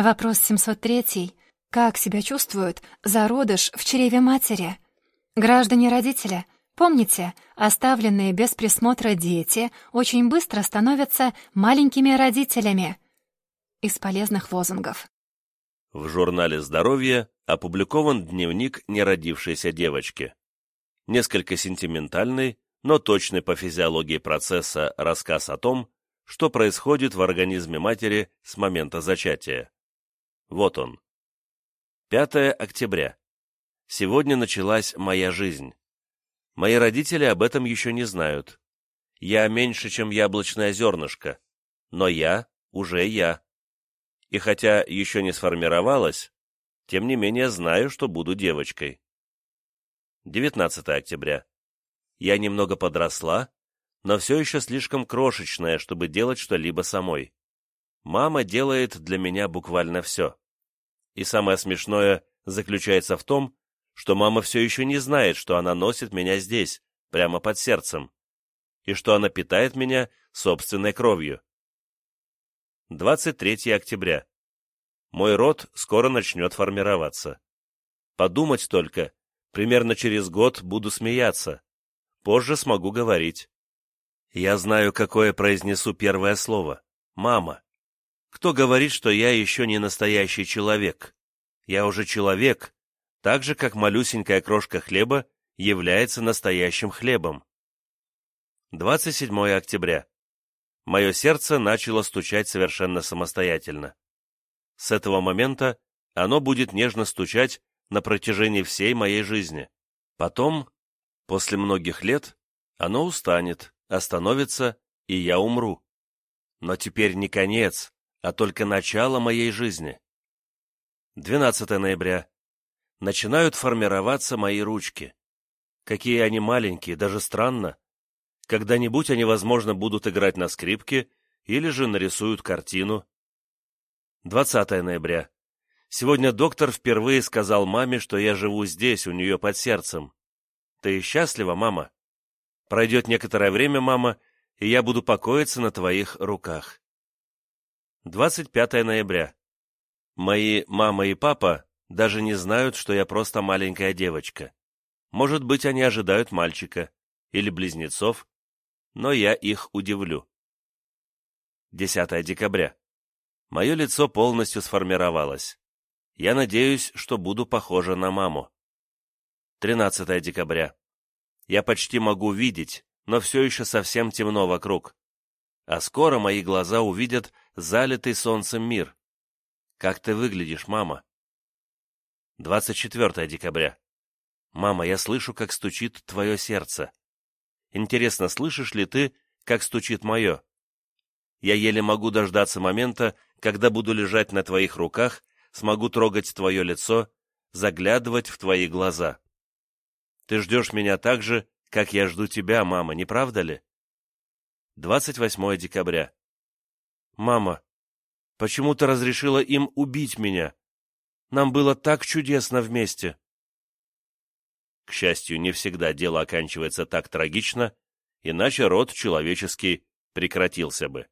Вопрос 703. Как себя чувствует зародыш в чреве матери? Граждане-родители, помните, оставленные без присмотра дети очень быстро становятся маленькими родителями. Из полезных лозунгов. В журнале «Здоровье» опубликован дневник неродившейся девочки. Несколько сентиментальный, но точный по физиологии процесса рассказ о том, что происходит в организме матери с момента зачатия. Вот он. 5 октября. Сегодня началась моя жизнь. Мои родители об этом еще не знают. Я меньше, чем яблочное зернышко, но я уже я. И хотя еще не сформировалась, тем не менее знаю, что буду девочкой. 19 октября. Я немного подросла, но все еще слишком крошечная, чтобы делать что-либо самой. Мама делает для меня буквально все. И самое смешное заключается в том, что мама все еще не знает, что она носит меня здесь, прямо под сердцем, и что она питает меня собственной кровью. 23 октября. Мой род скоро начнет формироваться. Подумать только, примерно через год буду смеяться. Позже смогу говорить. Я знаю, какое произнесу первое слово. Мама. Кто говорит, что я еще не настоящий человек? Я уже человек, так же, как малюсенькая крошка хлеба является настоящим хлебом. 27 октября. Мое сердце начало стучать совершенно самостоятельно. С этого момента оно будет нежно стучать на протяжении всей моей жизни. Потом После многих лет оно устанет, остановится, и я умру. Но теперь не конец, а только начало моей жизни. 12 ноября. Начинают формироваться мои ручки. Какие они маленькие, даже странно. Когда-нибудь они, возможно, будут играть на скрипке или же нарисуют картину. 20 ноября. Сегодня доктор впервые сказал маме, что я живу здесь, у нее под сердцем. Ты счастлива, мама? Пройдет некоторое время, мама, и я буду покоиться на твоих руках. 25 ноября. Мои мама и папа даже не знают, что я просто маленькая девочка. Может быть, они ожидают мальчика или близнецов, но я их удивлю. 10 декабря. Мое лицо полностью сформировалось. Я надеюсь, что буду похожа на маму. 13 декабря. Я почти могу видеть, но все еще совсем темно вокруг. А скоро мои глаза увидят залитый солнцем мир. Как ты выглядишь, мама? 24 декабря. Мама, я слышу, как стучит твое сердце. Интересно, слышишь ли ты, как стучит мое? Я еле могу дождаться момента, когда буду лежать на твоих руках, смогу трогать твое лицо, заглядывать в твои глаза. Ты ждешь меня так же, как я жду тебя, мама, не правда ли? 28 декабря. Мама, почему ты разрешила им убить меня? Нам было так чудесно вместе. К счастью, не всегда дело оканчивается так трагично, иначе род человеческий прекратился бы.